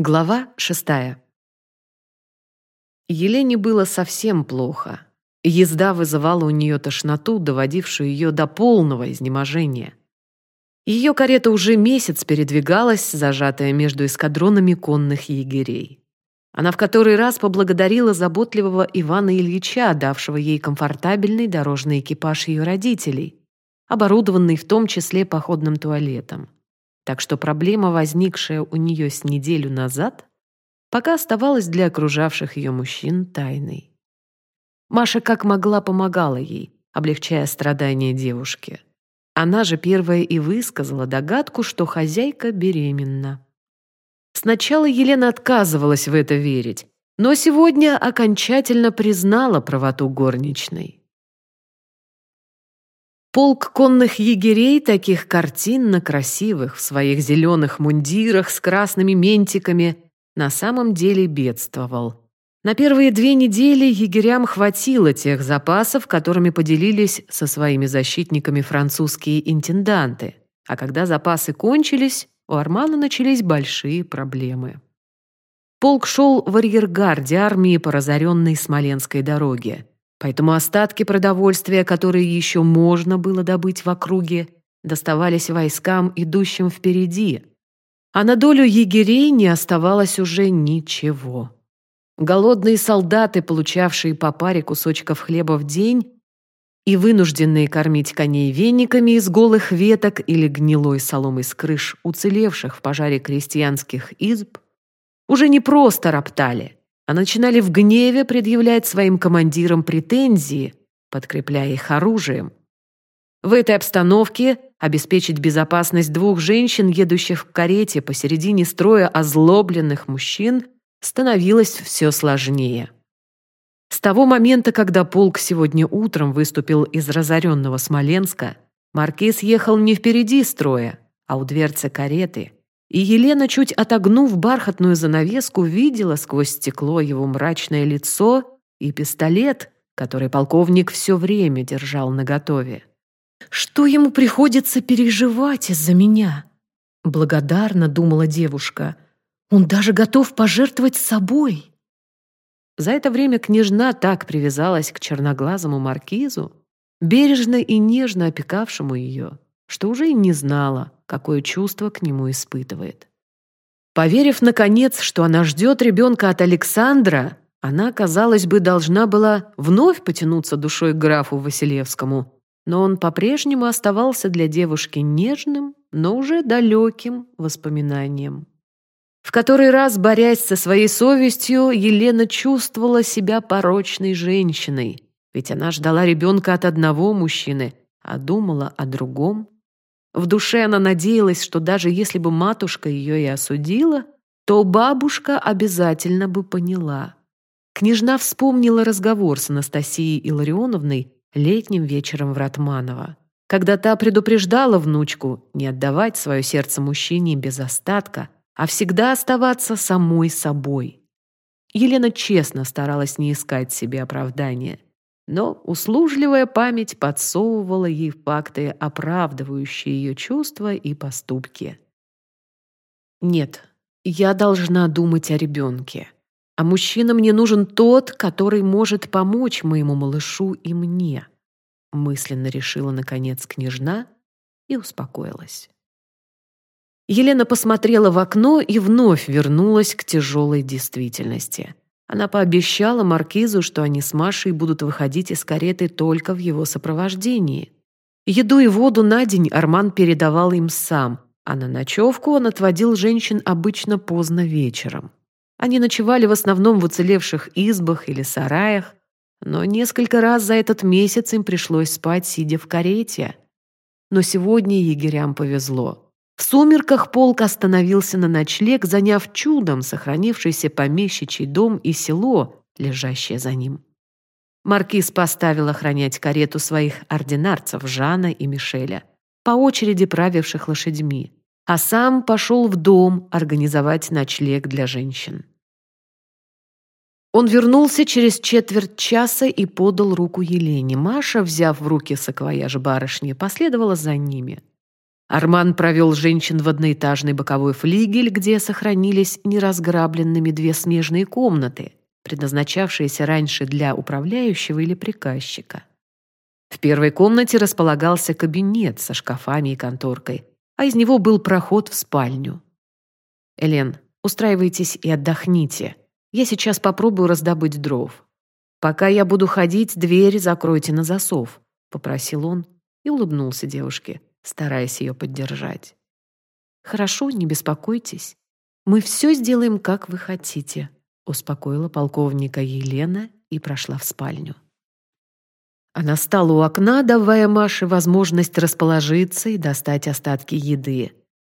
Глава шестая. Елене было совсем плохо. Езда вызывала у нее тошноту, доводившую ее до полного изнеможения. Ее карета уже месяц передвигалась, зажатая между эскадронами конных егерей. Она в который раз поблагодарила заботливого Ивана Ильича, давшего ей комфортабельный дорожный экипаж ее родителей, оборудованный в том числе походным туалетом. Так что проблема, возникшая у нее с неделю назад, пока оставалась для окружавших ее мужчин тайной. Маша как могла помогала ей, облегчая страдания девушки. Она же первая и высказала догадку, что хозяйка беременна. Сначала Елена отказывалась в это верить, но сегодня окончательно признала правоту горничной. Полк конных егерей, таких картинно красивых, в своих зеленых мундирах с красными ментиками, на самом деле бедствовал. На первые две недели егерям хватило тех запасов, которыми поделились со своими защитниками французские интенданты. А когда запасы кончились, у Армана начались большие проблемы. Полк шел в арьергарде армии по разоренной Смоленской дороге. Поэтому остатки продовольствия, которые еще можно было добыть в округе, доставались войскам, идущим впереди. А на долю егерей не оставалось уже ничего. Голодные солдаты, получавшие по паре кусочков хлеба в день, и вынужденные кормить коней вениками из голых веток или гнилой соломой с крыш уцелевших в пожаре крестьянских изб, уже не просто роптали, а начинали в гневе предъявлять своим командирам претензии, подкрепляя их оружием. В этой обстановке обеспечить безопасность двух женщин, едущих в карете посередине строя озлобленных мужчин, становилось все сложнее. С того момента, когда полк сегодня утром выступил из разоренного Смоленска, маркиз ехал не впереди строя, а у дверцы кареты – и Елена, чуть отогнув бархатную занавеску, видела сквозь стекло его мрачное лицо и пистолет, который полковник все время держал наготове. «Что ему приходится переживать из-за меня?» Благодарно думала девушка. «Он даже готов пожертвовать собой». За это время княжна так привязалась к черноглазому маркизу, бережно и нежно опекавшему ее, что уже и не знала, какое чувство к нему испытывает. Поверив, наконец, что она ждет ребенка от Александра, она, казалось бы, должна была вновь потянуться душой к графу Василевскому, но он по-прежнему оставался для девушки нежным, но уже далеким воспоминанием. В который раз, борясь со своей совестью, Елена чувствовала себя порочной женщиной, ведь она ждала ребенка от одного мужчины, а думала о другом. В душе она надеялась, что даже если бы матушка ее и осудила, то бабушка обязательно бы поняла. Княжна вспомнила разговор с Анастасией Илларионовной летним вечером в Ратманово, когда та предупреждала внучку не отдавать свое сердце мужчине без остатка, а всегда оставаться самой собой. Елена честно старалась не искать себе оправдания – но услужливая память подсовывала ей факты, оправдывающие ее чувства и поступки. «Нет, я должна думать о ребенке. А мужчина мне нужен тот, который может помочь моему малышу и мне», мысленно решила, наконец, княжна и успокоилась. Елена посмотрела в окно и вновь вернулась к тяжелой действительности – она пообещала Маркизу, что они с Машей будут выходить из кареты только в его сопровождении. Еду и воду на день Арман передавал им сам, а на ночевку он отводил женщин обычно поздно вечером. Они ночевали в основном в уцелевших избах или сараях, но несколько раз за этот месяц им пришлось спать, сидя в карете. Но сегодня егерям повезло. В сумерках полк остановился на ночлег, заняв чудом сохранившийся помещичий дом и село, лежащее за ним. Маркиз поставил охранять карету своих ординарцев Жана и Мишеля, по очереди правивших лошадьми, а сам пошел в дом организовать ночлег для женщин. Он вернулся через четверть часа и подал руку Елене. Маша, взяв в руки саквояж барышни, последовала за ними. Арман провел женщин в одноэтажный боковой флигель, где сохранились неразграбленными две смежные комнаты, предназначавшиеся раньше для управляющего или приказчика. В первой комнате располагался кабинет со шкафами и конторкой, а из него был проход в спальню. «Элен, устраивайтесь и отдохните. Я сейчас попробую раздобыть дров. Пока я буду ходить, дверь закройте на засов», — попросил он и улыбнулся девушке, стараясь ее поддержать. «Хорошо, не беспокойтесь. Мы все сделаем, как вы хотите», — успокоила полковника Елена и прошла в спальню. Она стала у окна, давая Маше возможность расположиться и достать остатки еды.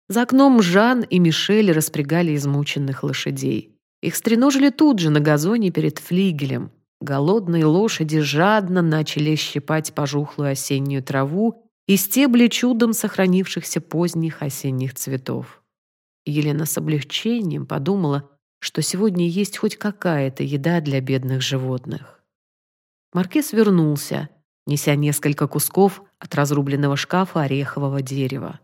За окном Жан и Мишель распрягали измученных лошадей. Их стреножили тут же, на газоне перед флигелем. Голодные лошади жадно начали щипать пожухлую осеннюю траву и стебли чудом сохранившихся поздних осенних цветов. Елена с облегчением подумала, что сегодня есть хоть какая-то еда для бедных животных. Маркиз вернулся, неся несколько кусков от разрубленного шкафа орехового дерева.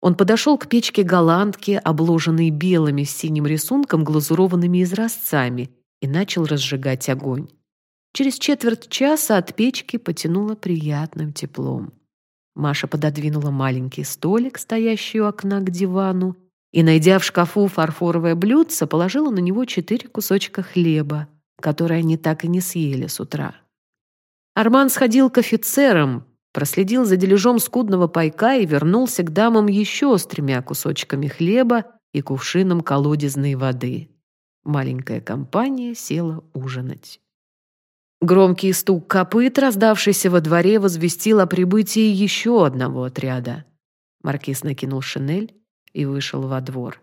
Он подошел к печке голландки, обложенной белыми с синим рисунком глазурованными изразцами, и начал разжигать огонь. Через четверть часа от печки потянуло приятным теплом. Маша пододвинула маленький столик, стоящий у окна к дивану, и, найдя в шкафу фарфоровое блюдце, положила на него четыре кусочка хлеба, которые они так и не съели с утра. Арман сходил к офицерам, проследил за дележом скудного пайка и вернулся к дамам еще с тремя кусочками хлеба и кувшином колодезной воды. Маленькая компания села ужинать. Громкий стук копыт, раздавшийся во дворе, возвестил о прибытии еще одного отряда. Маркиз накинул шинель и вышел во двор.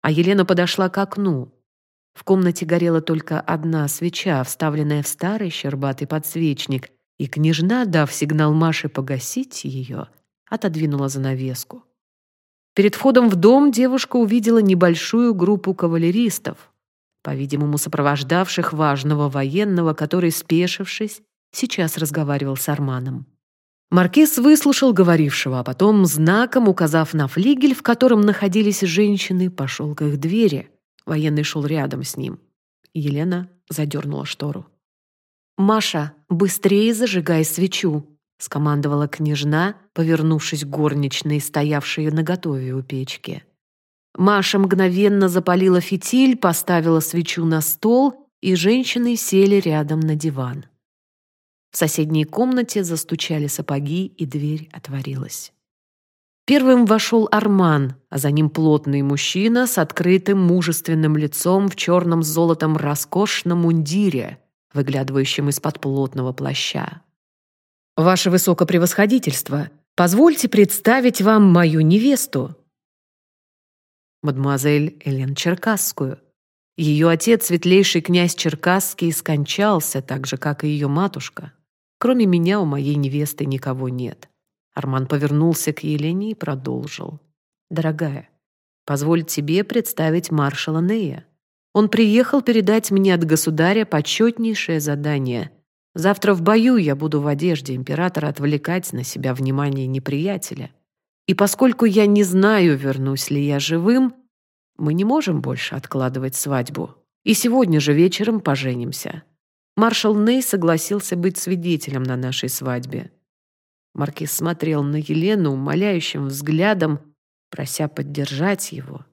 А Елена подошла к окну. В комнате горела только одна свеча, вставленная в старый щербатый подсвечник, и княжна, дав сигнал Маше погасить ее, отодвинула занавеску. Перед входом в дом девушка увидела небольшую группу кавалеристов, по-видимому, сопровождавших важного военного, который, спешившись, сейчас разговаривал с Арманом. Маркиз выслушал говорившего, а потом, знаком указав на флигель, в котором находились женщины, пошел к их двери. Военный шел рядом с ним. Елена задернула штору. «Маша, быстрее зажигай свечу!» — скомандовала княжна, повернувшись к горничной, стоявшей наготове у печки. Маша мгновенно запалила фитиль, поставила свечу на стол, и женщины сели рядом на диван. В соседней комнате застучали сапоги, и дверь отворилась. Первым вошел Арман, а за ним плотный мужчина с открытым мужественным лицом в черном с золотом роскошном мундире, выглядывающем из-под плотного плаща. «Ваше высокопревосходительство, позвольте представить вам мою невесту», мадемуазель Элен Черкасскую. Ее отец, светлейший князь Черкасский, скончался, так же, как и ее матушка. Кроме меня у моей невесты никого нет. Арман повернулся к Елене и продолжил. «Дорогая, позволь тебе представить маршала Нея. Он приехал передать мне от государя почетнейшее задание. Завтра в бою я буду в одежде императора отвлекать на себя внимание неприятеля. И поскольку я не знаю, вернусь ли я живым, мы не можем больше откладывать свадьбу. И сегодня же вечером поженимся. Маршал Ней согласился быть свидетелем на нашей свадьбе. Маркиз смотрел на Елену умоляющим взглядом, прося поддержать его.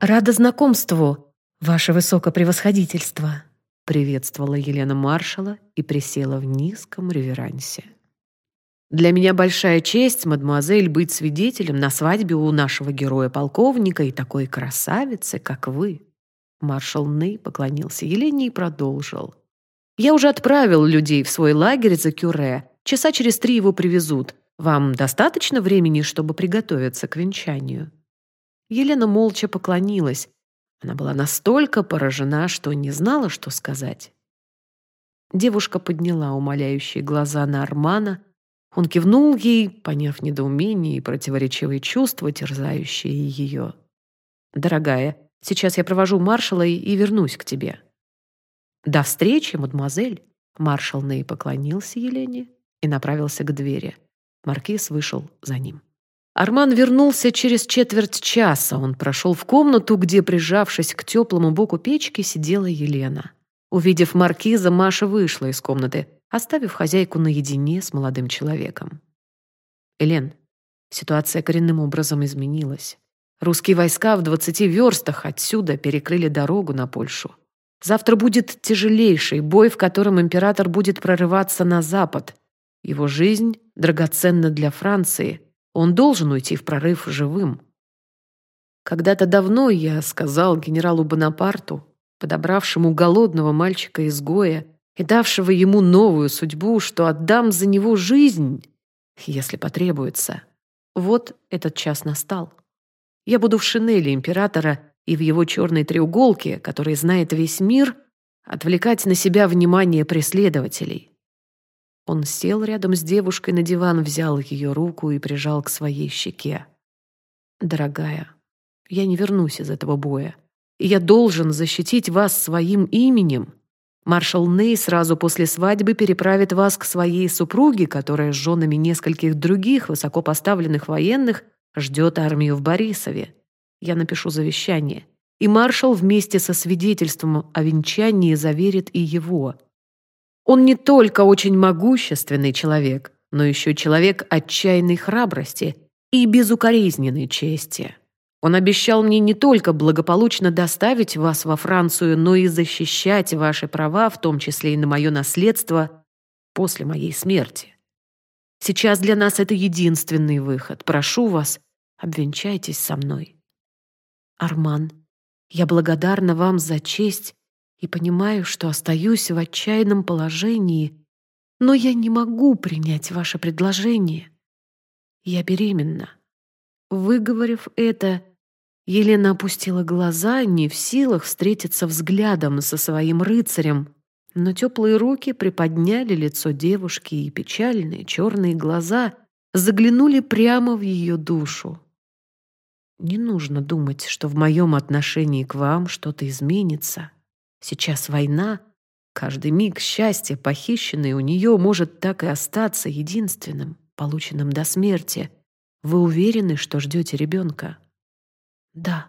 «Рада знакомству, ваше высокопревосходительство», приветствовала Елена маршала и присела в низком реверансе. «Для меня большая честь, мадемуазель, быть свидетелем на свадьбе у нашего героя-полковника и такой красавицы, как вы». Маршал Ней поклонился Елене и продолжил. «Я уже отправил людей в свой лагерь за Кюре, Часа через три его привезут. Вам достаточно времени, чтобы приготовиться к венчанию?» Елена молча поклонилась. Она была настолько поражена, что не знала, что сказать. Девушка подняла умоляющие глаза на Армана. Он кивнул ей, поняв недоумение и противоречивые чувства, терзающие ее. «Дорогая, сейчас я провожу маршала и, и вернусь к тебе». «До встречи, мадемуазель!» Маршал Ней поклонился Елене и направился к двери. Маркиз вышел за ним. Арман вернулся через четверть часа. Он прошел в комнату, где, прижавшись к теплому боку печки, сидела Елена. Увидев маркиза, Маша вышла из комнаты, оставив хозяйку наедине с молодым человеком. «Элен, ситуация коренным образом изменилась. Русские войска в двадцати верстах отсюда перекрыли дорогу на Польшу. Завтра будет тяжелейший бой, в котором император будет прорываться на запад. Его жизнь драгоценна для Франции. Он должен уйти в прорыв живым. Когда-то давно я сказал генералу Бонапарту, подобравшему голодного мальчика-изгоя и давшего ему новую судьбу, что отдам за него жизнь, если потребуется. Вот этот час настал. Я буду в шинели императора и в его черной треуголке, который знает весь мир, отвлекать на себя внимание преследователей. Он сел рядом с девушкой на диван, взял ее руку и прижал к своей щеке. «Дорогая, я не вернусь из этого боя, и я должен защитить вас своим именем. Маршал Ней сразу после свадьбы переправит вас к своей супруге, которая с женами нескольких других высокопоставленных военных ждет армию в Борисове. Я напишу завещание, и маршал вместе со свидетельством о венчании заверит и его. Он не только очень могущественный человек, но еще человек отчаянной храбрости и безукоризненной чести. Он обещал мне не только благополучно доставить вас во Францию, но и защищать ваши права, в том числе и на мое наследство, после моей смерти. Сейчас для нас это единственный выход. Прошу вас, обвенчайтесь со мной. Арман, я благодарна вам за честь и понимаю, что остаюсь в отчаянном положении, но я не могу принять ваше предложение. Я беременна. Выговорив это, Елена опустила глаза, не в силах встретиться взглядом со своим рыцарем, но теплые руки приподняли лицо девушки, и печальные черные глаза заглянули прямо в ее душу. «Не нужно думать, что в моем отношении к вам что-то изменится. Сейчас война, каждый миг счастья, похищенный у нее, может так и остаться единственным, полученным до смерти. Вы уверены, что ждете ребенка?» Да,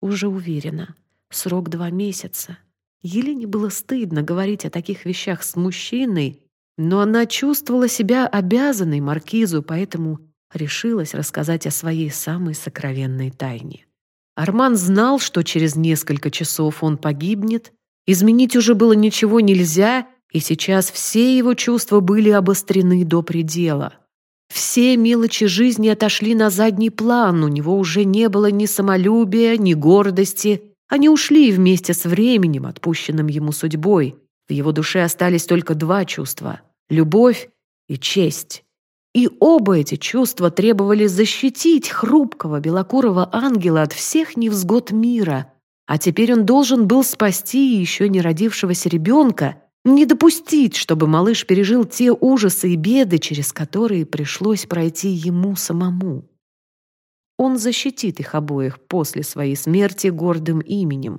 уже уверена. Срок два месяца. Елене было стыдно говорить о таких вещах с мужчиной, но она чувствовала себя обязанной маркизу, поэтому решилась рассказать о своей самой сокровенной тайне. Арман знал, что через несколько часов он погибнет, изменить уже было ничего нельзя, и сейчас все его чувства были обострены до предела. Все мелочи жизни отошли на задний план, у него уже не было ни самолюбия, ни гордости. Они ушли вместе с временем, отпущенным ему судьбой. В его душе остались только два чувства — любовь и честь. И оба эти чувства требовали защитить хрупкого белокурого ангела от всех невзгод мира. А теперь он должен был спасти еще не родившегося ребенка не допустить, чтобы малыш пережил те ужасы и беды, через которые пришлось пройти ему самому. Он защитит их обоих после своей смерти гордым именем.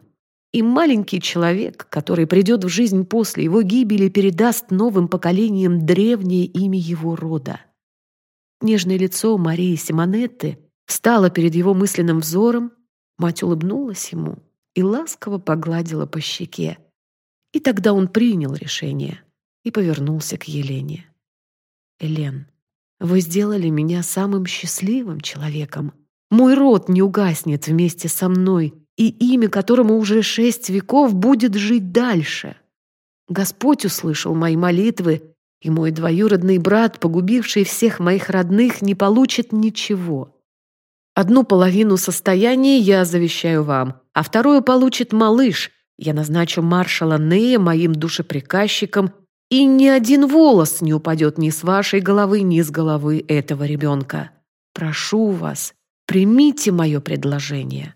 И маленький человек, который придет в жизнь после его гибели, передаст новым поколениям древнее имя его рода. Нежное лицо Марии Симонетты стало перед его мысленным взором, мать улыбнулась ему и ласково погладила по щеке. И тогда он принял решение и повернулся к Елене. «Элен, вы сделали меня самым счастливым человеком. Мой род не угаснет вместе со мной, и имя которому уже шесть веков будет жить дальше. Господь услышал мои молитвы, и мой двоюродный брат, погубивший всех моих родных, не получит ничего. Одну половину состояния я завещаю вам, а вторую получит малыш, я назначу маршала Нея моим душеприказчиком, и ни один волос не упадет ни с вашей головы, ни с головы этого ребенка. Прошу вас, примите мое предложение».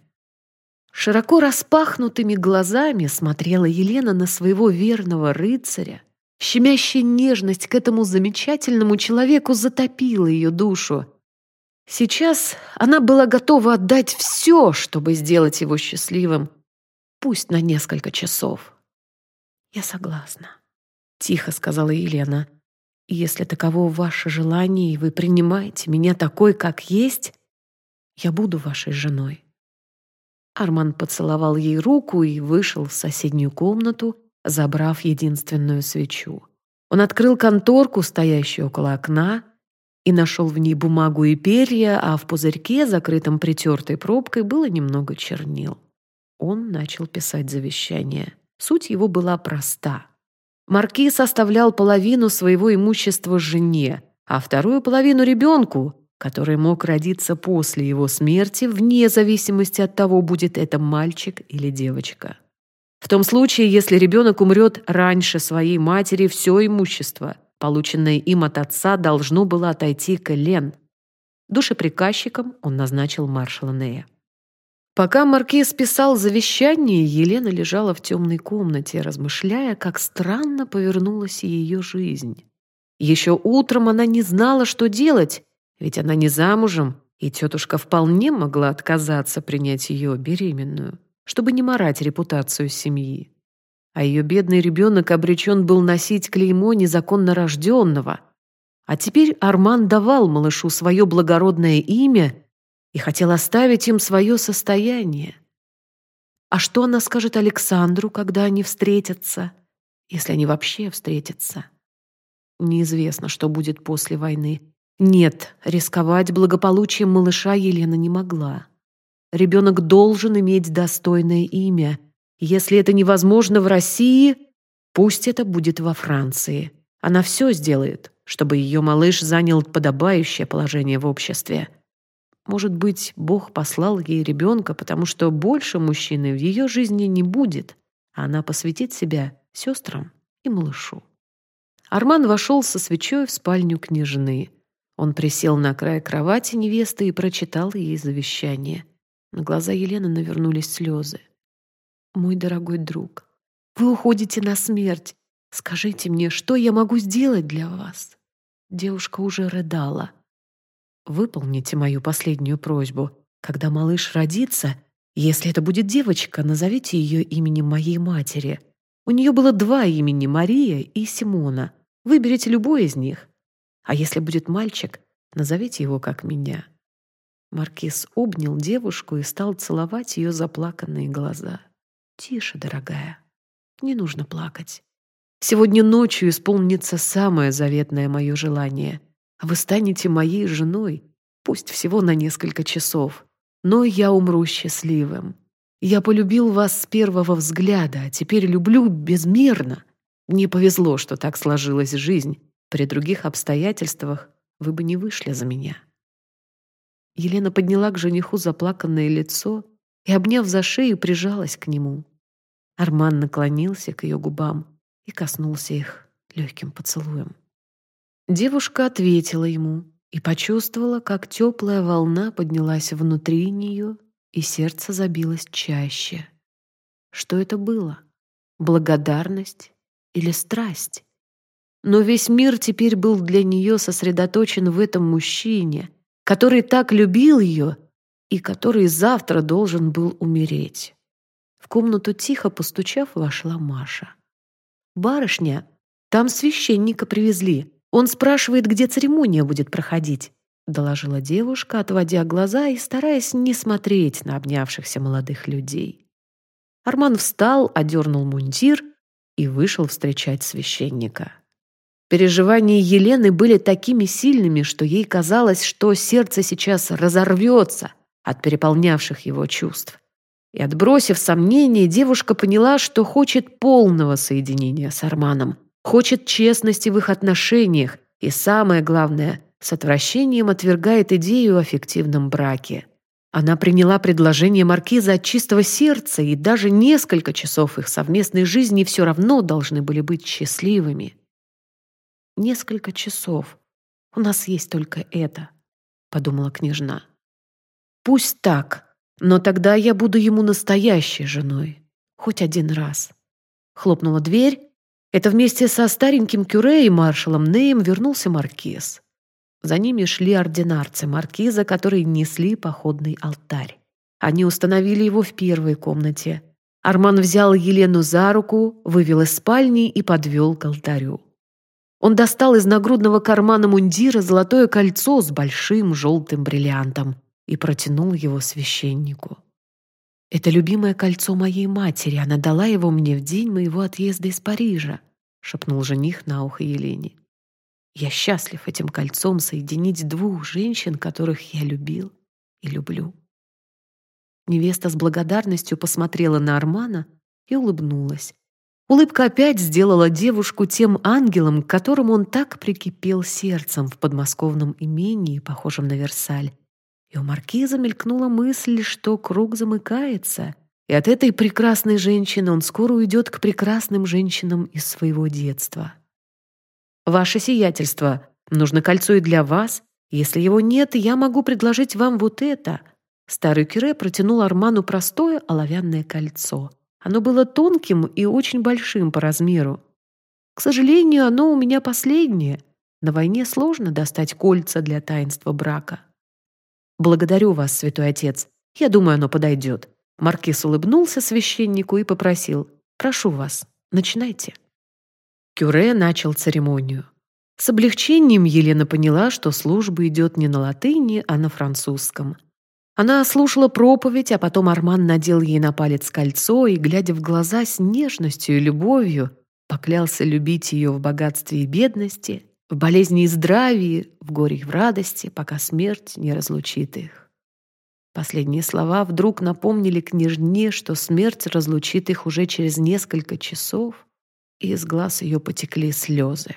Широко распахнутыми глазами смотрела Елена на своего верного рыцаря. Щемящая нежность к этому замечательному человеку затопила ее душу. Сейчас она была готова отдать все, чтобы сделать его счастливым, Пусть на несколько часов. Я согласна, тихо сказала Елена. Если таково ваше желание, и вы принимаете меня такой, как есть, Я буду вашей женой». Арман поцеловал ей руку и вышел в соседнюю комнату, забрав единственную свечу. Он открыл конторку, стоящую около окна, и нашел в ней бумагу и перья, а в пузырьке, закрытом притертой пробкой, было немного чернил. Он начал писать завещание. Суть его была проста. Маркиз оставлял половину своего имущества жене, а вторую половину ребенку, который мог родиться после его смерти, вне зависимости от того, будет это мальчик или девочка. В том случае, если ребенок умрет раньше своей матери, все имущество, полученное им от отца, должно было отойти к Элен. Душеприказчиком он назначил маршала Нея. Пока маркиз писал завещание, Елена лежала в темной комнате, размышляя, как странно повернулась ее жизнь. Еще утром она не знала, что делать, ведь она не замужем, и тетушка вполне могла отказаться принять ее беременную, чтобы не марать репутацию семьи. А ее бедный ребенок обречен был носить клеймо незаконно рожденного. А теперь Арман давал малышу свое благородное имя и хотел оставить им свое состояние. А что она скажет Александру, когда они встретятся, если они вообще встретятся? Неизвестно, что будет после войны, нет, рисковать благополучием малыша Елена не могла. Ребенок должен иметь достойное имя. Если это невозможно в России, пусть это будет во Франции. Она все сделает, чтобы ее малыш занял подобающее положение в обществе. Может быть, Бог послал ей ребенка, потому что больше мужчины в ее жизни не будет, а она посвятит себя сестрам и малышу. Арман вошел со свечой в спальню княжны. Он присел на край кровати невесты и прочитал ей завещание. На глаза Елены навернулись слезы. «Мой дорогой друг, вы уходите на смерть. Скажите мне, что я могу сделать для вас?» Девушка уже рыдала. «Выполните мою последнюю просьбу. Когда малыш родится, если это будет девочка, назовите ее именем моей матери. У нее было два имени — Мария и Симона. Выберите любой из них. А если будет мальчик, назовите его как меня». Маркиз обнял девушку и стал целовать ее заплаканные глаза. «Тише, дорогая, не нужно плакать. Сегодня ночью исполнится самое заветное мое желание. Вы станете моей женой, пусть всего на несколько часов, но я умру счастливым. Я полюбил вас с первого взгляда, а теперь люблю безмерно. Мне повезло, что так сложилась жизнь, при других обстоятельствах вы бы не вышли за меня. Елена подняла к жениху заплаканное лицо и, обняв за шею, прижалась к нему. Арман наклонился к ее губам и коснулся их легким поцелуем. Девушка ответила ему и почувствовала, как теплая волна поднялась внутри нее, и сердце забилось чаще. Что это было? Благодарность или страсть? Но весь мир теперь был для нее сосредоточен в этом мужчине, который так любил ее и который завтра должен был умереть. В комнату тихо постучав, вошла Маша. «Барышня, там священника привезли. Он спрашивает, где церемония будет проходить», доложила девушка, отводя глаза и стараясь не смотреть на обнявшихся молодых людей. Арман встал, одернул мундир и вышел встречать священника. Переживания Елены были такими сильными, что ей казалось, что сердце сейчас разорвется от переполнявших его чувств. И отбросив сомнения, девушка поняла, что хочет полного соединения с Арманом, хочет честности в их отношениях и, самое главное, с отвращением отвергает идею о фиктивном браке. Она приняла предложение маркиза от чистого сердца, и даже несколько часов их совместной жизни все равно должны были быть счастливыми. Несколько часов. У нас есть только это, подумала княжна. Пусть так, но тогда я буду ему настоящей женой. Хоть один раз. Хлопнула дверь. Это вместе со стареньким кюре и маршалом Неем вернулся маркиз. За ними шли ординарцы маркиза, которые несли походный алтарь. Они установили его в первой комнате. Арман взял Елену за руку, вывел из спальни и подвел к алтарю. Он достал из нагрудного кармана мундира золотое кольцо с большим желтым бриллиантом. и протянул его священнику. «Это любимое кольцо моей матери. Она дала его мне в день моего отъезда из Парижа», — шепнул жених на ухо Елене. «Я счастлив этим кольцом соединить двух женщин, которых я любил и люблю». Невеста с благодарностью посмотрела на Армана и улыбнулась. Улыбка опять сделала девушку тем ангелом, к которому он так прикипел сердцем в подмосковном имении, похожем на Версаль. И у маркиза мелькнула мысль, что круг замыкается, и от этой прекрасной женщины он скоро уйдет к прекрасным женщинам из своего детства. «Ваше сиятельство, нужно кольцо и для вас. Если его нет, я могу предложить вам вот это». Старый Кюре протянул Арману простое оловянное кольцо. Оно было тонким и очень большим по размеру. К сожалению, оно у меня последнее. На войне сложно достать кольца для таинства брака. Благодарю вас, святой отец. Я думаю, оно подойдет. Маркиз улыбнулся священнику и попросил. Прошу вас, начинайте. Кюре начал церемонию. С облегчением Елена поняла, что служба идет не на латыни, а на французском. Она слушала проповедь, а потом Арман надел ей на палец кольцо и, глядя в глаза с нежностью и любовью, поклялся любить ее в богатстве и бедности, в болезни и здравии, в горе и в радости, пока смерть не разлучит их. Последние слова вдруг напомнили княжне, что смерть разлучит их уже через несколько часов, и из глаз ее потекли слезы.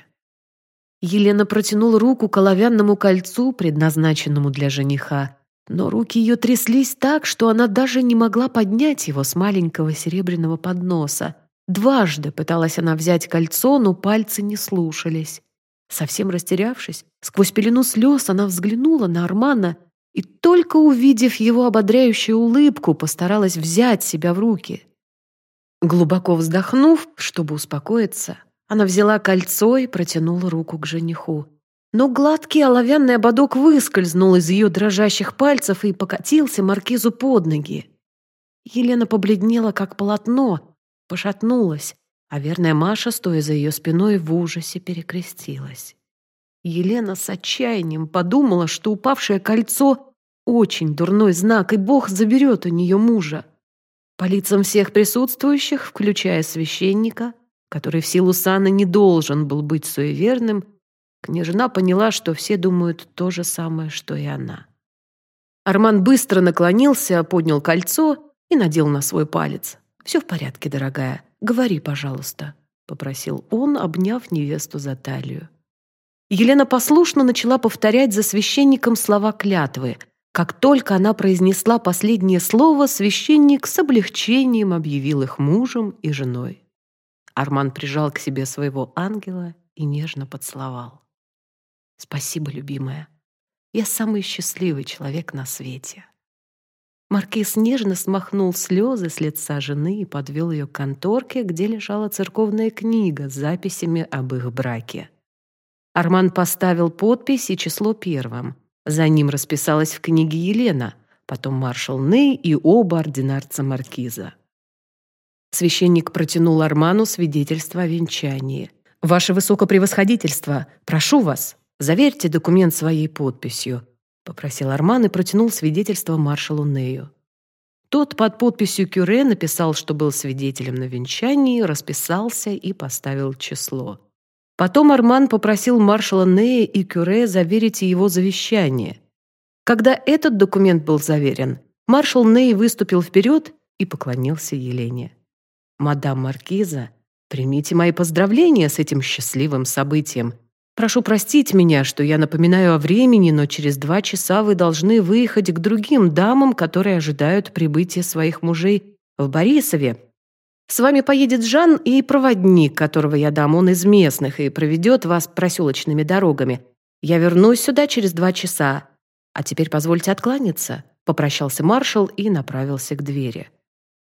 Елена протянула руку к оловянному кольцу, предназначенному для жениха, но руки ее тряслись так, что она даже не могла поднять его с маленького серебряного подноса. Дважды пыталась она взять кольцо, но пальцы не слушались. Совсем растерявшись, сквозь пелену слез она взглянула на Армана и, только увидев его ободряющую улыбку, постаралась взять себя в руки. Глубоко вздохнув, чтобы успокоиться, она взяла кольцо и протянула руку к жениху. Но гладкий оловянный ободок выскользнул из ее дрожащих пальцев и покатился маркизу под ноги. Елена побледнела, как полотно, пошатнулась, а верная Маша, стоя за ее спиной, в ужасе перекрестилась. Елена с отчаянием подумала, что упавшее кольцо — очень дурной знак, и Бог заберет у нее мужа. По лицам всех присутствующих, включая священника, который в силу сана не должен был быть суеверным, Княжна поняла, что все думают то же самое, что и она. Арман быстро наклонился, поднял кольцо и надел на свой палец. «Все в порядке, дорогая. Говори, пожалуйста», — попросил он, обняв невесту за талию. Елена послушно начала повторять за священником слова клятвы. Как только она произнесла последнее слово, священник с облегчением объявил их мужем и женой. Арман прижал к себе своего ангела и нежно поцеловал. Спасибо, любимая. Я самый счастливый человек на свете. Маркиз нежно смахнул слезы с лица жены и подвел ее к конторке, где лежала церковная книга с записями об их браке. Арман поставил подпись и число первым. За ним расписалась в книге Елена, потом маршал Ней и оба ординарца Маркиза. Священник протянул Арману свидетельство о венчании. «Ваше высокопревосходительство, прошу вас!» «Заверьте документ своей подписью», — попросил Арман и протянул свидетельство маршалу Нею. Тот под подписью Кюре написал, что был свидетелем на венчании, расписался и поставил число. Потом Арман попросил маршала Нея и Кюре заверить его завещание. Когда этот документ был заверен, маршал Ней выступил вперед и поклонился Елене. «Мадам Маркиза, примите мои поздравления с этим счастливым событием. Прошу простить меня, что я напоминаю о времени, но через два часа вы должны выехать к другим дамам, которые ожидают прибытия своих мужей в Борисове. С вами поедет Жан и проводник, которого я дам, он из местных и проведет вас проселочными дорогами. Я вернусь сюда через два часа. А теперь позвольте откланяться», — попрощался маршал и направился к двери.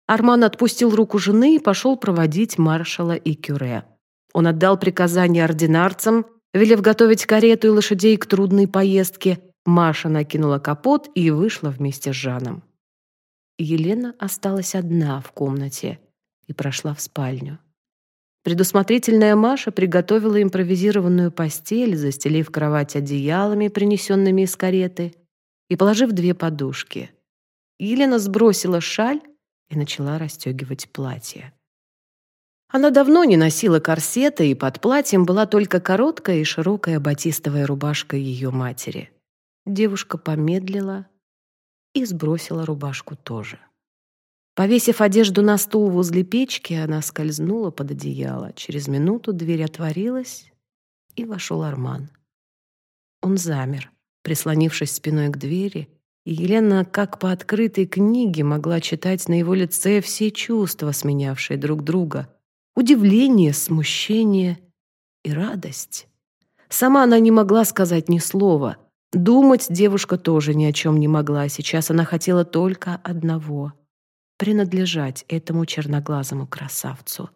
Арман отпустил руку жены и пошел проводить маршала и кюре. Он отдал приказание ординарцам, Велев готовить карету и лошадей к трудной поездке, Маша накинула капот и вышла вместе с Жаном. Елена осталась одна в комнате и прошла в спальню. Предусмотрительная Маша приготовила импровизированную постель, застелив кровать одеялами, принесенными из кареты. и положив две подушки. Елена сбросила шаль и начала расстегивать платье. Она давно не носила корсета, и под платьем была только короткая и широкая батистовая рубашка ее матери. Девушка помедлила и сбросила рубашку тоже. Повесив одежду на стул возле печки, она скользнула под одеяло. Через минуту дверь отворилась, и вошел Арман. Он замер, прислонившись спиной к двери, и Елена, как по открытой книге, могла читать на его лице все чувства, сменявшие друг друга. Удивление, смущение и радость. Сама она не могла сказать ни слова. Думать девушка тоже ни о чем не могла. Сейчас она хотела только одного — принадлежать этому черноглазому красавцу.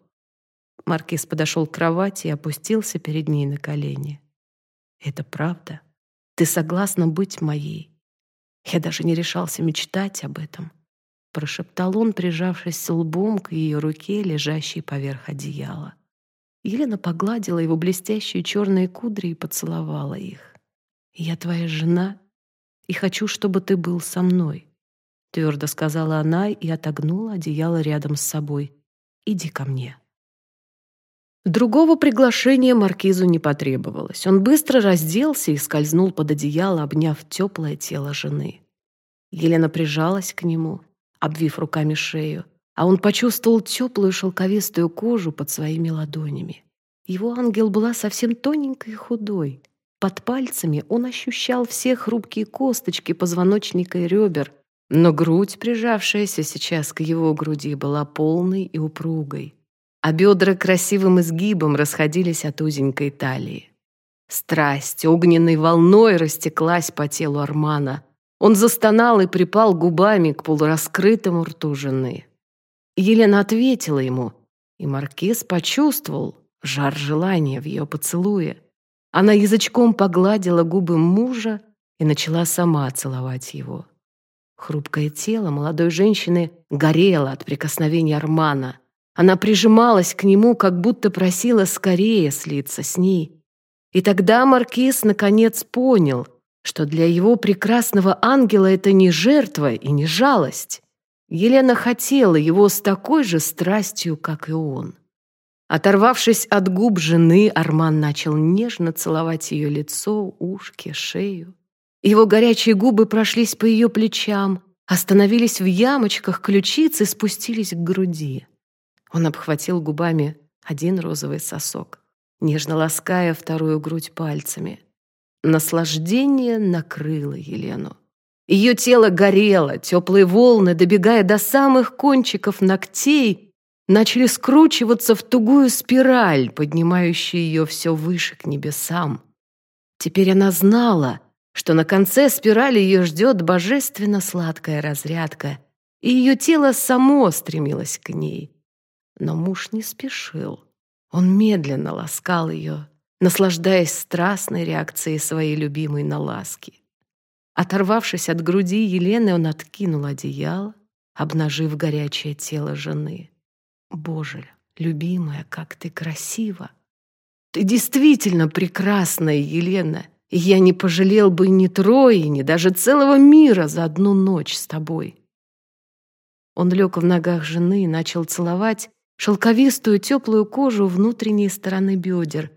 Маркиз подошел к кровати и опустился перед ней на колени. «Это правда? Ты согласна быть моей? Я даже не решался мечтать об этом», — прошептал он, прижавшись лбом к ее руке, лежащей поверх одеяла. Елена погладила его блестящие черные кудри и поцеловала их. «Я твоя жена и хочу, чтобы ты был со мной», — твердо сказала она и отогнула одеяло рядом с собой. «Иди ко мне». Другого приглашения маркизу не потребовалось. Он быстро разделся и скользнул под одеяло, обняв теплое тело жены. Елена прижалась к нему, обвив руками шею, а он почувствовал теплую шелковистую кожу под своими ладонями. Его ангел была совсем тоненькой и худой. Под пальцами он ощущал все хрупкие косточки позвоночника и ребер, но грудь, прижавшаяся сейчас к его груди, была полной и упругой а бедра красивым изгибом расходились от узенькой талии. Страсть огненной волной растеклась по телу Армана. Он застонал и припал губами к полураскрытому рту жены. Елена ответила ему, и Маркиз почувствовал жар желания в ее поцелуе. Она язычком погладила губы мужа и начала сама целовать его. Хрупкое тело молодой женщины горело от прикосновения Армана. Она прижималась к нему, как будто просила скорее слиться с ней. И тогда Маркиз наконец понял, что для его прекрасного ангела это не жертва и не жалость. Елена хотела его с такой же страстью, как и он. Оторвавшись от губ жены, Арман начал нежно целовать ее лицо, ушки, шею. Его горячие губы прошлись по ее плечам, остановились в ямочках ключиц и спустились к груди. Он обхватил губами один розовый сосок, нежно лаская вторую грудь пальцами. Наслаждение накрыло Елену. Ее тело горело, теплые волны, добегая до самых кончиков ногтей, начали скручиваться в тугую спираль, поднимающую ее все выше к небесам. Теперь она знала, что на конце спирали ее ждет божественно сладкая разрядка, и ее тело само стремилось к ней. Но муж не спешил. Он медленно ласкал ее, наслаждаясь страстной реакцией своей любимой на ласки. Оторвавшись от груди Елены, он откинул одеяло, обнажив горячее тело жены. «Боже, любимая, как ты красива! Ты действительно прекрасная, Елена, и я не пожалел бы ни трое, ни даже целого мира за одну ночь с тобой». Он лег в ногах жены и начал целовать, шелковистую теплую кожу внутренней стороны бедер,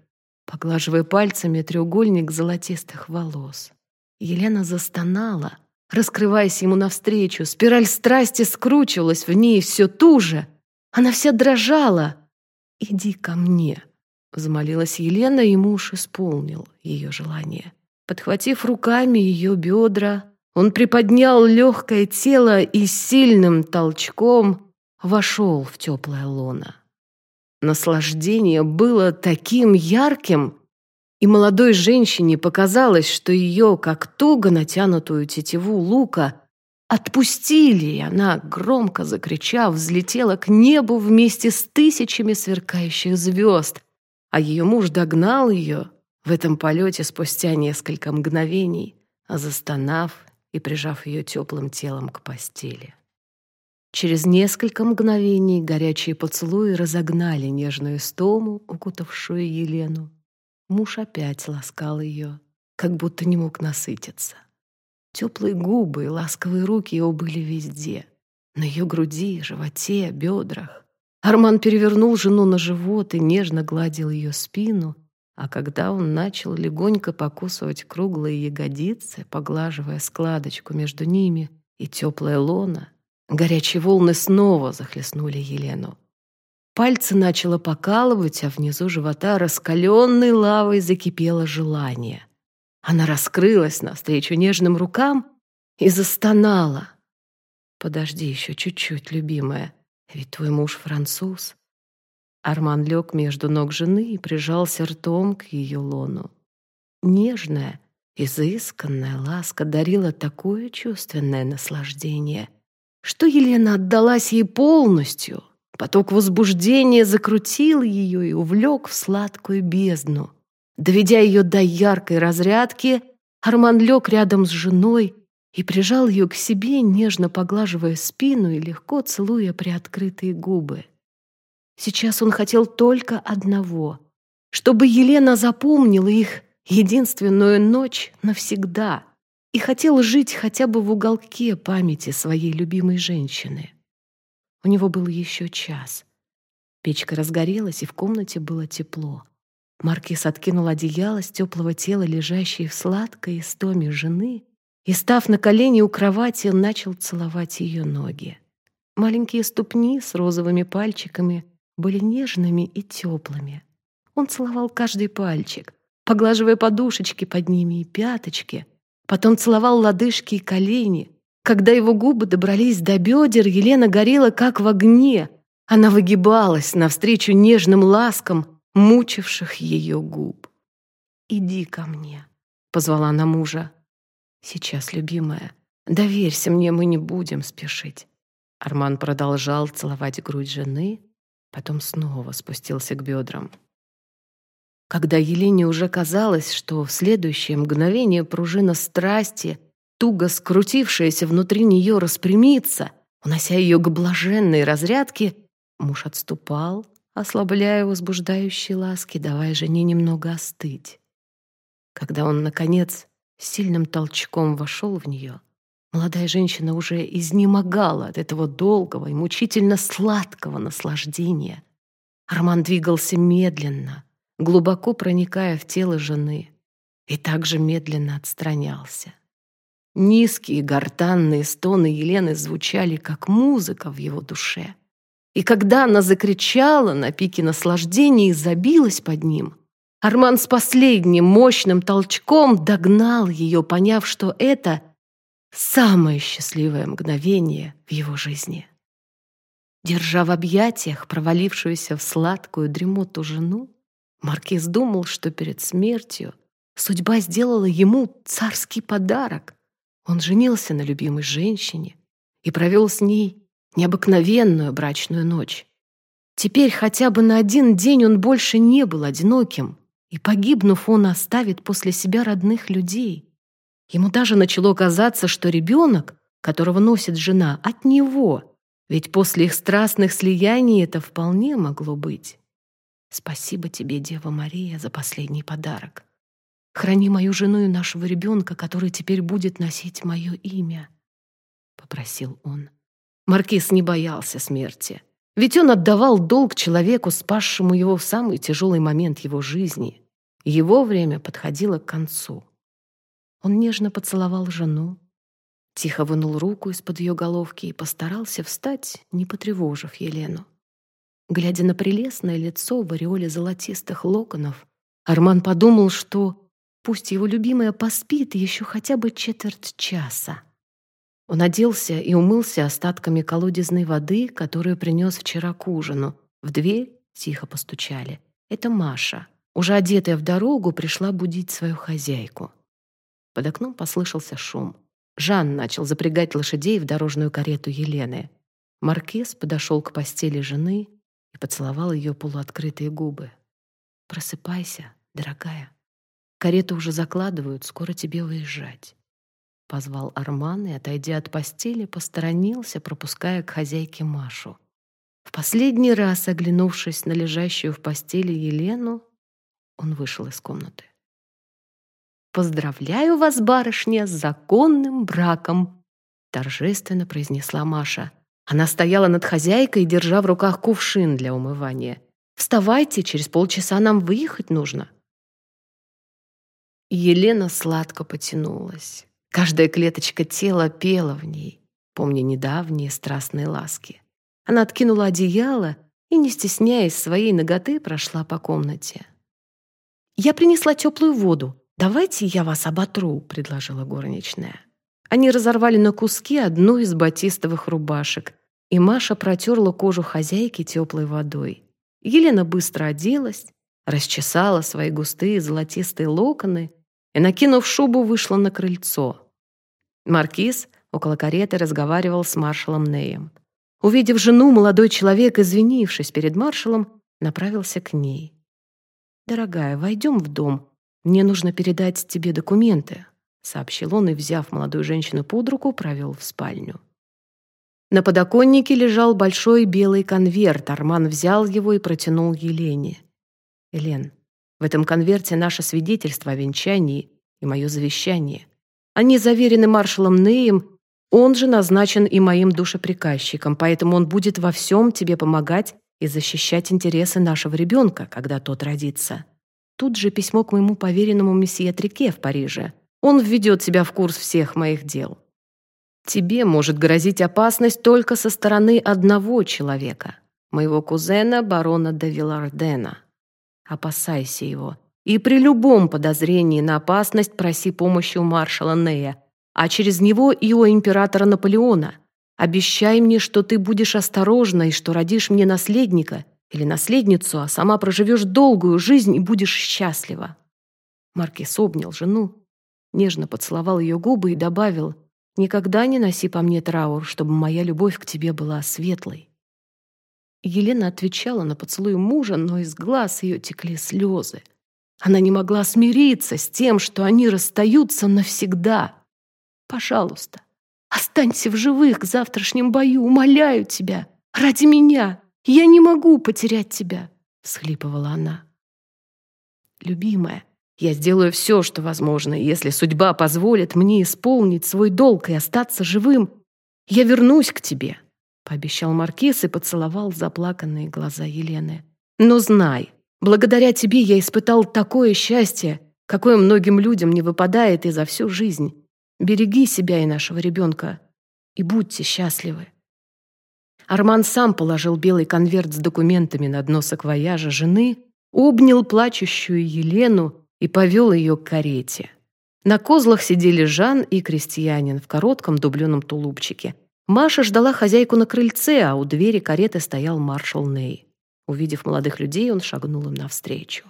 поглаживая пальцами треугольник золотистых волос. Елена застонала, раскрываясь ему навстречу. Спираль страсти скручивалась в ней все туже. Она вся дрожала. «Иди ко мне», — взмолилась Елена, и муж исполнил ее желание. Подхватив руками ее бедра, он приподнял легкое тело и сильным толчком вошел в теплое лоно. Наслаждение было таким ярким, и молодой женщине показалось, что ее, как туго натянутую тетиву лука, отпустили, и она, громко закричав, взлетела к небу вместе с тысячами сверкающих звезд, а ее муж догнал ее в этом полете спустя несколько мгновений, застонав и прижав ее теплым телом к постели. Через несколько мгновений горячие поцелуи разогнали нежную стому, укутавшую Елену. Муж опять ласкал ее, как будто не мог насытиться. Теплые губы и ласковые руки его были везде. На ее груди, животе, бедрах. Арман перевернул жену на живот и нежно гладил ее спину, а когда он начал легонько покусывать круглые ягодицы, поглаживая складочку между ними и теплое лоно, горячие волны снова захлестнули Елену. Пальцы начало покалывать, а внизу живота раскаленной лавой закипело желание. Она раскрылась навстречу нежным рукам и застонала. «Подожди еще чуть-чуть, любимая, ведь твой муж француз». Арман лег между ног жены и прижался ртом к ее лону. Нежная, изысканная ласка дарила такое чувственное наслаждение, что Елена отдалась ей полностью. Поток возбуждения закрутил ее и увлек в сладкую бездну. Доведя ее до яркой разрядки, Арман лег рядом с женой и прижал ее к себе, нежно поглаживая спину и легко целуя приоткрытые губы. Сейчас он хотел только одного — чтобы Елена запомнила их единственную ночь навсегда и хотел жить хотя бы в уголке памяти своей любимой женщины. У него был еще час. Печка разгорелась, и в комнате было тепло. Маркиз откинул одеяло с теплого тела, лежащей в сладкой истоме жены, и, став на колени у кровати, начал целовать ее ноги. Маленькие ступни с розовыми пальчиками были нежными и теплыми. Он целовал каждый пальчик, поглаживая подушечки под ними и пяточки, потом целовал лодыжки и колени. Когда его губы добрались до бедер, Елена горела как в огне. Она выгибалась навстречу нежным ласкам, мучивших ее губ. «Иди ко мне», — позвала она мужа. «Сейчас, любимая, доверься мне, мы не будем спешить». Арман продолжал целовать грудь жены, потом снова спустился к бедрам. Когда Елене уже казалось, что в следующее мгновение пружина страсти, туго скрутившаяся внутри нее, распрямится, унося ее к блаженной разрядке, муж отступал, ослабляя возбуждающие ласки, давая жене немного остыть. Когда он, наконец, сильным толчком вошел в нее, молодая женщина уже изнемогала от этого долгого и мучительно сладкого наслаждения. Арман двигался медленно, глубоко проникая в тело жены, и также медленно отстранялся. Низкие гортанные стоны Елены звучали, как музыка в его душе — и когда она закричала на пике наслаждения и забилась под ним, Арман с последним мощным толчком догнал ее, поняв, что это самое счастливое мгновение в его жизни. Держа в объятиях провалившуюся в сладкую дремоту жену, Маркиз думал, что перед смертью судьба сделала ему царский подарок. Он женился на любимой женщине и провел с ней необыкновенную брачную ночь. Теперь хотя бы на один день он больше не был одиноким, и, погибнув, он оставит после себя родных людей. Ему даже начало казаться, что ребенок, которого носит жена, от него, ведь после их страстных слияний это вполне могло быть. Спасибо тебе, Дева Мария, за последний подарок. Храни мою жену и нашего ребенка, который теперь будет носить мое имя, — попросил он. Маркиз не боялся смерти. Ведь он отдавал долг человеку, спасшему его в самый тяжелый момент его жизни. Его время подходило к концу. Он нежно поцеловал жену, тихо вынул руку из-под ее головки и постарался встать, не потревожив Елену. Глядя на прелестное лицо в ореоле золотистых локонов, Арман подумал, что пусть его любимая поспит еще хотя бы четверть часа. Он оделся и умылся остатками колодезной воды, которую принес вчера к ужину. В дверь тихо постучали. Это Маша, уже одетая в дорогу, пришла будить свою хозяйку. Под окном послышался шум. Жан начал запрягать лошадей в дорожную карету Елены. Маркиз подошел к постели жены и поцеловал ее полуоткрытые губы. «Просыпайся, дорогая. Карету уже закладывают, скоро тебе выезжать». — позвал Арман и, отойдя от постели, посторонился, пропуская к хозяйке Машу. В последний раз, оглянувшись на лежащую в постели Елену, он вышел из комнаты. Поздравляю вас, барышня, с законным браком!» Торжественно произнесла Маша. Она стояла над хозяйкой, держа в руках кувшин для умывания. «Вставайте, через полчаса нам выехать нужно». Елена сладко потянулась. Каждая клеточка тела пела в ней, помня недавние страстные ласки. Она откинула одеяло и, не стесняясь своей ноготы, прошла по комнате. «Я принесла теплую воду. Давайте я вас оботру», — предложила горничная. Они разорвали на куски одну из батистовых рубашек, и Маша протерла кожу хозяйки теплой водой. Елена быстро оделась, расчесала свои густые золотистые локоны и, накинув шубу, вышла на крыльцо. Маркиз около кареты разговаривал с маршалом Неем. Увидев жену, молодой человек, извинившись перед маршалом, направился к ней. «Дорогая, войдем в дом. Мне нужно передать тебе документы», сообщил он и, взяв молодую женщину под руку, провел в спальню. На подоконнике лежал большой белый конверт. Арман взял его и протянул Елене. «Елен, в этом конверте наше свидетельство о венчании и мое завещание. Они заверены маршалом Неем, он же назначен и моим душеприказчиком, поэтому он будет во всем тебе помогать и защищать интересы нашего ребенка, когда тот родится. Тут же письмо к моему поверенному месье Трике в Париже. Он введет тебя в курс всех моих дел. Тебе может грозить опасность только со стороны одного человека, моего кузена, барона де Вилардена. Опасайся его. И при любом подозрении на опасность проси помощи у маршала Нея, а через него и у императора Наполеона. Обещай мне, что ты будешь осторожна и что родишь мне наследника или наследницу, а сама проживешь долгую жизнь и будешь счастлива». Маркис обнял жену, нежно поцеловал ее губы и добавил, «Никогда не носи по мне траур, чтобы моя любовь к тебе была светлой». Елена отвечала на поцелуй мужа, но из глаз ее текли слезы. Она не могла смириться с тем, что они расстаются навсегда. «Пожалуйста, останься в живых к завтрашнем бою, умоляю тебя, ради меня. Я не могу потерять тебя», — всхлипывала она. «Любимая, я сделаю все, что возможно, если судьба позволит мне исполнить свой долг и остаться живым. Я вернусь к тебе», — пообещал Маркиз и поцеловал заплаканные глаза Елены. «Но знай, благодаря тебе я испытал такое счастье, какое многим людям не выпадает и за всю жизнь. Береги себя и нашего ребенка, и будьте счастливы». Арман сам положил белый конверт с документами на дно саквояжа жены, обнял плачущую Елену и повел ее к карете. На козлах сидели Жан и крестьянин в коротком дубленом тулупчике. Маша ждала хозяйку на крыльце, а у двери кареты стоял маршал Ней. Увидев молодых людей, он шагнул им навстречу.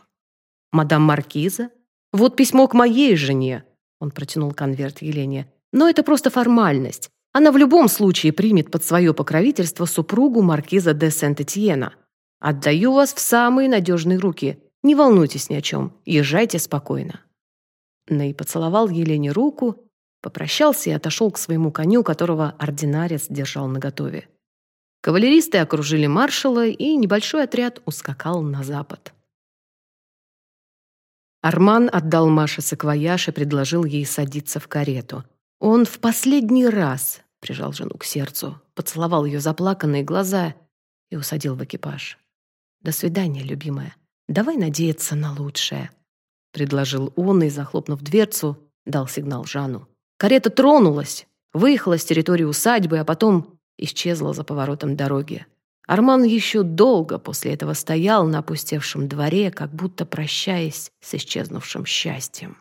«Мадам Маркиза? Вот письмо к моей жене!» Он протянул конверт Елене. «Но это просто формальность. Она в любом случае примет под свое покровительство супругу маркиза де Сент-Этьена. Отдаю вас в самые надежные руки. Не волнуйтесь ни о чем, езжайте спокойно». Ней поцеловал Елене руку, попрощался и отошел к своему коню, которого ординарец держал наготове. Кавалеристы окружили маршала, и небольшой отряд ускакал на запад. Арман отдал Маше саквояж и предложил ей садиться в карету. Он в последний раз прижал жену к сердцу, поцеловал ее заплаканные глаза и усадил в экипаж. «До свидания, любимая. «Давай надеяться на лучшее», — предложил он и, захлопнув дверцу, дал сигнал Жану. Карета тронулась, выехала с территории усадьбы, а потом исчезла за поворотом дороги. Арман еще долго после этого стоял на опустевшем дворе, как будто прощаясь с исчезнувшим счастьем.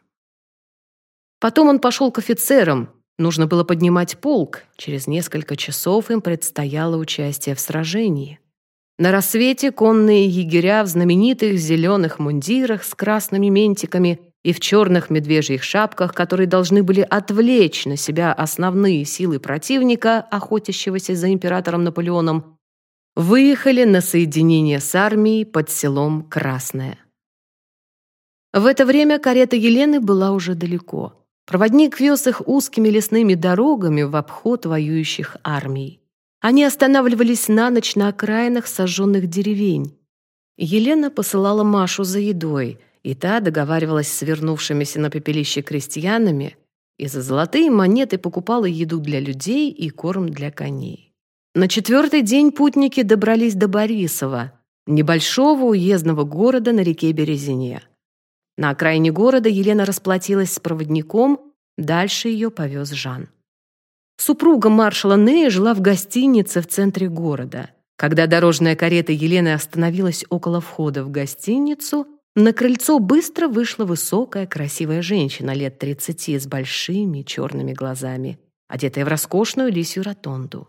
Потом он пошел к офицерам. Нужно было поднимать полк. Через несколько часов им предстояло участие в сражении. На рассвете конные егеря в знаменитых зеленых мундирах с красными ментиками и в черных медвежьих шапках, которые должны были отвлечь на себя основные силы противника, охотящегося за императором Наполеоном, выехали на соединение с армией под селом Красное. В это время карета Елены была уже далеко. Проводник вез их узкими лесными дорогами в обход воюющих армий. Они останавливались на ночь на окраинах сожженных деревень. Елена посылала Машу за едой, и та договаривалась с вернувшимися на пепелище крестьянами и за золотые монеты покупала еду для людей и корм для коней. На четвертый день путники добрались до Борисова, небольшого уездного города на реке Березине. На окраине города Елена расплатилась с проводником, дальше ее повез Жан. Супруга маршала Нея жила в гостинице в центре города. Когда дорожная карета Елены остановилась около входа в гостиницу, на крыльцо быстро вышла высокая, красивая женщина лет 30 с большими черными глазами, одетая в роскошную лисью ротонду.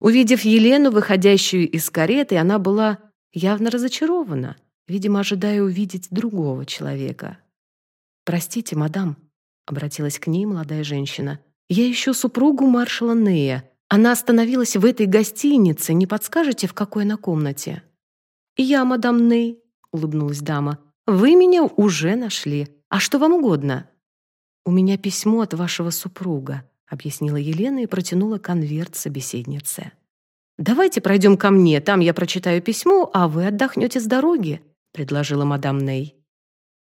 Увидев Елену, выходящую из кареты, она была явно разочарована, видимо, ожидая увидеть другого человека. «Простите, мадам», — обратилась к ней молодая женщина, «я ищу супругу маршала Нея. Она остановилась в этой гостинице. Не подскажете, в какой она комнате?» «Я, мадам Ней», — улыбнулась дама. Вы меня уже нашли. А что вам угодно? У меня письмо от вашего супруга, объяснила Елена и протянула конверт собеседнице. Давайте пройдем ко мне, там я прочитаю письмо, а вы отдохнете с дороги, предложила мадам Ней.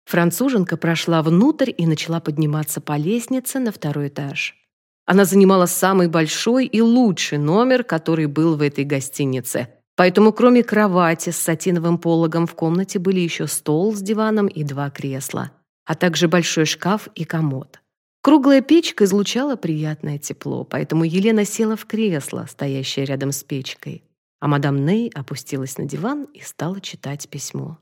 Француженка прошла внутрь и начала подниматься по лестнице на второй этаж. Она занимала самый большой и лучший номер, который был в этой гостинице – Поэтому кроме кровати с сатиновым пологом в комнате были еще стол с диваном и два кресла, а также большой шкаф и комод. Круглая печка излучала приятное тепло, поэтому Елена села в кресло, стоящее рядом с печкой, а мадам Ней опустилась на диван и стала читать письмо.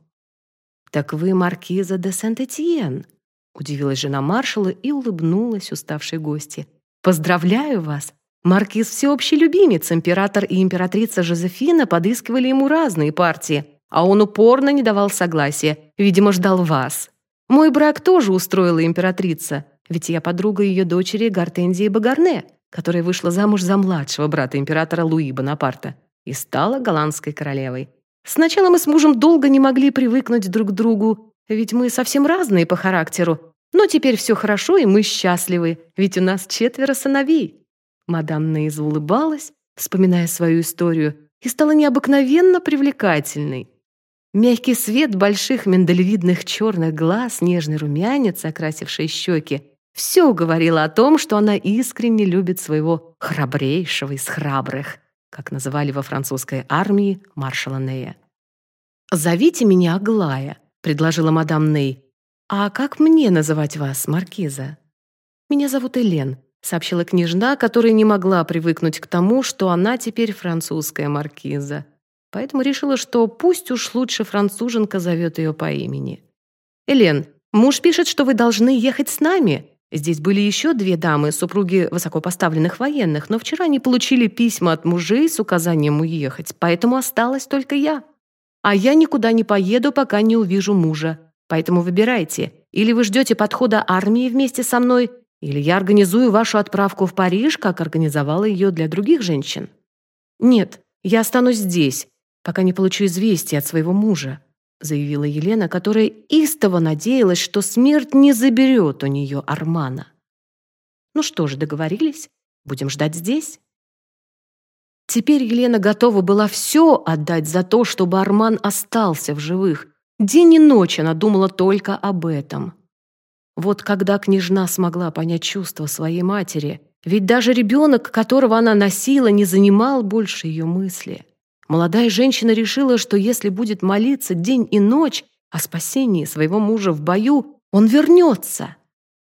«Так вы маркиза де Сент-Этьен?» — удивилась жена маршала и улыбнулась уставшей гости. «Поздравляю вас! Маркиз всеобщий любимец, император и императрица Жозефина подыскивали ему разные партии, а он упорно не давал согласия, видимо, ждал вас. Мой брак тоже устроила императрица, ведь я подруга ее дочери Гортензии Багарне, которая вышла замуж за младшего брата императора Луи Бонапарта и стала голландской королевой. Сначала мы с мужем долго не могли привыкнуть друг к другу, ведь мы совсем разные по характеру, но теперь все хорошо, и мы счастливы, ведь у нас четверо сыновей. Мадам Нейз улыбалась, вспоминая свою историю, и стала необыкновенно привлекательной. Мягкий свет больших миндалевидных черных глаз, нежный румянец, окрасивший щеки, все говорило о том, что она искренне любит своего храбрейшего из храбрых, как называли во французской армии маршала Нея. «Зовите меня Аглая», — предложила мадам Ней. «А как мне называть вас, маркиза?» «Меня зовут Элен», сообщила княжна, которая не могла привыкнуть к тому, что она теперь французская маркиза. Поэтому решила, что пусть уж лучше француженка зовет ее по имени. «Элен, муж пишет, что вы должны ехать с нами. Здесь были еще две дамы, супруги высокопоставленных военных, но вчера они получили письма от мужей с указанием уехать, поэтому осталась только я. А я никуда не поеду, пока не увижу мужа. Поэтому выбирайте. Или вы ждете подхода армии вместе со мной, или я организую вашу отправку в Париж, как организовала ее для других женщин. Нет, я останусь здесь, пока не получу известия от своего мужа, заявила Елена, которая истово надеялась, что смерть не заберет у нее Армана. Ну что ж, договорились? Будем ждать здесь. Теперь Елена готова была все отдать за то, чтобы Арман остался в живых. День и ночь она думала только об этом. Вот когда княжна смогла понять чувства своей матери, ведь даже ребенок, которого она носила, не занимал больше ее мысли. Молодая женщина решила, что если будет молиться день и ночь о спасении своего мужа в бою, он вернется.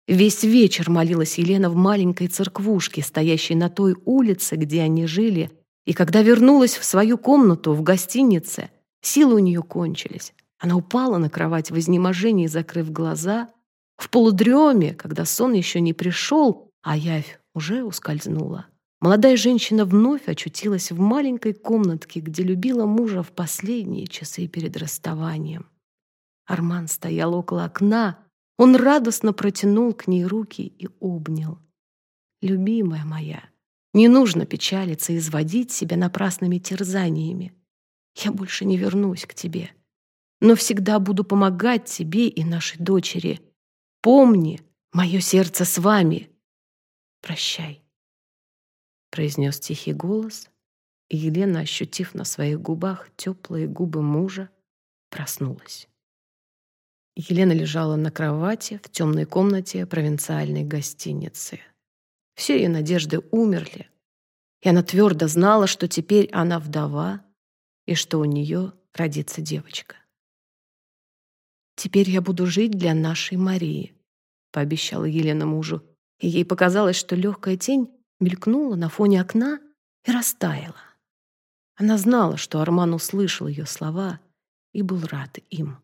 Весь вечер молилась Елена в маленькой церквушке, стоящей на той улице, где они жили, и когда вернулась в свою комнату в гостинице, силы у нее кончились. Она упала на кровать в изнеможении, закрыв глаза, в полудреме, когда сон еще не пришел, а явь уже ускользнула. Молодая женщина вновь очутилась в маленькой комнатке, где любила мужа в последние часы перед расставанием. Арман стоял около окна, он радостно протянул к ней руки и обнял. «Любимая моя, не нужно печалиться и изводить себя напрасными терзаниями. Я больше не вернусь к тебе, но всегда буду помогать тебе и нашей дочери» Помни, мое сердце с вами. Прощай, произнес тихий голос, и Елена, ощутив на своих губах теплые губы мужа, проснулась. Елена лежала на кровати в темной комнате провинциальной гостиницы. Все ее надежды умерли, и она твердо знала, что теперь она вдова и что у нее родится девочка. «Теперь я буду жить для нашей Марии», — пообещала Елена мужу, и ей показалось, что легкая тень мелькнула на фоне окна и растаяла. Она знала, что Арман услышал ее слова и был рад им.